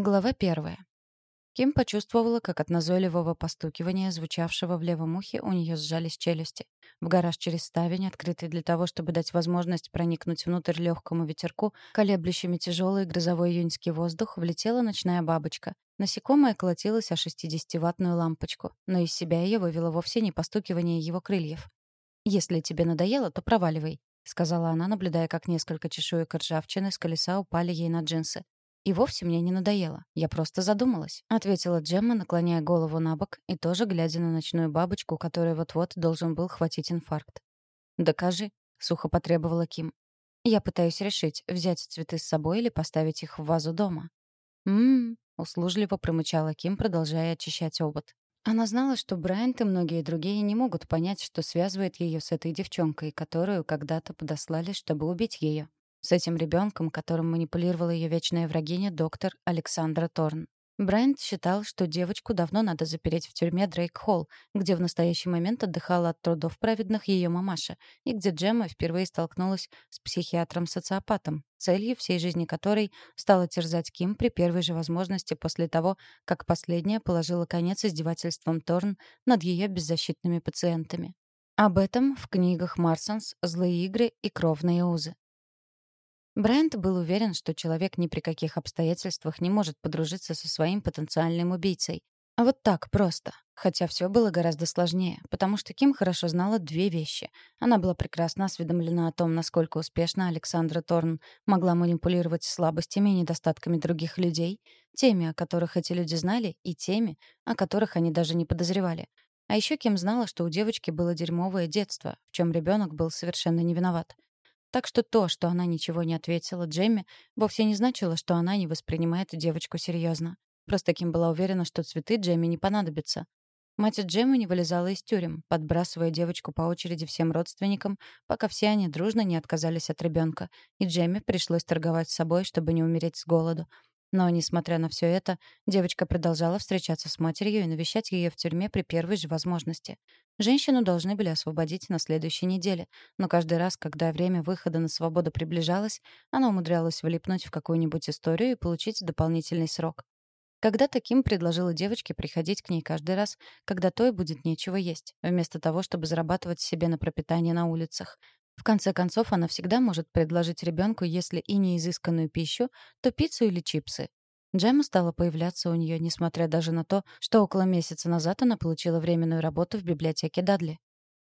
Глава первая. Ким почувствовала, как от назойливого постукивания, звучавшего в левом ухе, у нее сжались челюсти. В гараж через ставень, открытый для того, чтобы дать возможность проникнуть внутрь легкому ветерку, колеблющими тяжелый грозовой июньский воздух, влетела ночная бабочка. Насекомое колотилось о 60-ваттную лампочку, но из себя ее вывело вовсе не постукивание его крыльев. «Если тебе надоело, то проваливай», — сказала она, наблюдая, как несколько чешуек ржавчины с колеса упали ей на джинсы. «И вовсе мне не надоело. Я просто задумалась», — ответила Джемма, наклоняя голову на бок и тоже глядя на ночную бабочку, которой вот-вот должен был хватить инфаркт. «Докажи», — сухо потребовала Ким. «Я пытаюсь решить, взять цветы с собой или поставить их в вазу дома». «М-м-м», услужливо промычала Ким, продолжая очищать обод. Она знала, что Брайант и многие другие не могут понять, что связывает ее с этой девчонкой, которую когда-то подослали, чтобы убить ее. С этим ребенком, которым манипулировала ее вечная врагиня доктор Александра Торн. Брайант считал, что девочку давно надо запереть в тюрьме Дрейк-Холл, где в настоящий момент отдыхала от трудов праведных ее мамаша, и где Джемма впервые столкнулась с психиатром-социопатом, целью всей жизни которой стала терзать Ким при первой же возможности после того, как последняя положила конец издевательствам Торн над ее беззащитными пациентами. Об этом в книгах Марсонс «Злые игры и кровные узы». Брайант был уверен, что человек ни при каких обстоятельствах не может подружиться со своим потенциальным убийцей. А вот так просто. Хотя все было гораздо сложнее, потому что Ким хорошо знала две вещи. Она была прекрасно осведомлена о том, насколько успешно Александра Торн могла манипулировать слабостями и недостатками других людей, теми, о которых эти люди знали, и теми, о которых они даже не подозревали. А еще Ким знала, что у девочки было дерьмовое детство, в чем ребенок был совершенно не виноват. Так что то, что она ничего не ответила Джемме, вовсе не значило, что она не воспринимает девочку серьезно. Просто Ким была уверена, что цветы Джемме не понадобятся. Мать Джеммы не вылезала из тюрем, подбрасывая девочку по очереди всем родственникам, пока все они дружно не отказались от ребенка, и Джемме пришлось торговать с собой, чтобы не умереть с голоду, но, несмотря на все это, девочка продолжала встречаться с матерью и навещать ее в тюрьме при первой же возможности. Женщину должны были освободить на следующей неделе, но каждый раз, когда время выхода на свободу приближалось, она умудрялась влипнуть в какую-нибудь историю и получить дополнительный срок. Когда-то Ким предложила девочке приходить к ней каждый раз, когда той будет нечего есть, вместо того, чтобы зарабатывать себе на пропитание на улицах. В конце концов, она всегда может предложить ребенку, если и не изысканную пищу, то пиццу или чипсы. Джема стала появляться у нее, несмотря даже на то, что около месяца назад она получила временную работу в библиотеке Дадли.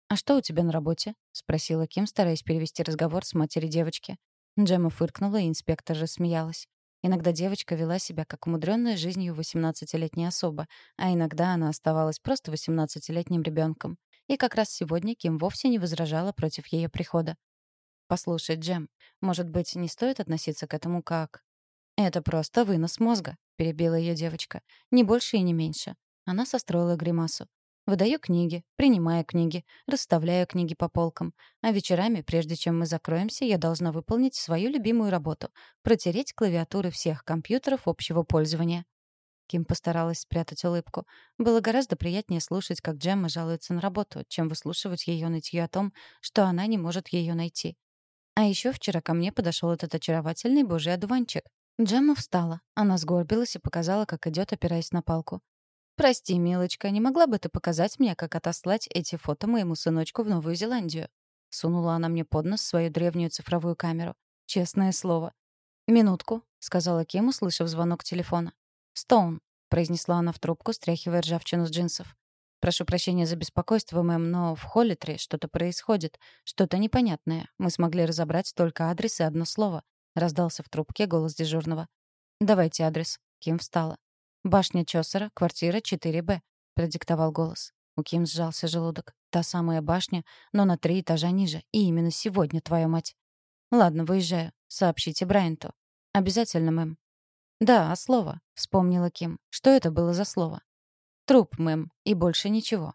«А что у тебя на работе?» — спросила Ким, стараясь перевести разговор с матерью девочки. Джема фыркнула, и инспектор рассмеялась. Иногда девочка вела себя как умудренная жизнью 18-летняя особа, а иногда она оставалась просто 18-летним ребенком. И как раз сегодня Ким вовсе не возражала против ее прихода. «Послушай, Джем, может быть, не стоит относиться к этому как...» «Это просто вынос мозга», — перебила ее девочка. «Не больше и не меньше». Она состроила гримасу. Выдаю книги, принимаю книги, расставляю книги по полкам. А вечерами, прежде чем мы закроемся, я должна выполнить свою любимую работу — протереть клавиатуры всех компьютеров общего пользования. Ким постаралась спрятать улыбку. Было гораздо приятнее слушать, как Джемма жалуется на работу, чем выслушивать ее нытье о том, что она не может ее найти. А еще вчера ко мне подошел этот очаровательный божий одуванчик. Джемма встала. Она сгорбилась и показала, как идет, опираясь на палку. «Прости, милочка, не могла бы ты показать мне, как отослать эти фото моему сыночку в Новую Зеландию?» Сунула она мне под нос свою древнюю цифровую камеру. Честное слово. «Минутку», — сказала Ким, услышав звонок телефона. «Стоун», — произнесла она в трубку, стряхивая ржавчину с джинсов. «Прошу прощения за беспокойство, мэм, но в Холлитре что-то происходит, что-то непонятное. Мы смогли разобрать только адрес и одно слово», — раздался в трубке голос дежурного. «Давайте адрес». Ким встала. «Башня Чосера, квартира 4Б», — продиктовал голос. У Ким сжался желудок. «Та самая башня, но на три этажа ниже. И именно сегодня, твою мать». «Ладно, выезжаю. Сообщите Брайанту». «Обязательно, мэм». «Да, а слово», — вспомнила Ким. «Что это было за слово?» «Труп, мэм, и больше ничего»,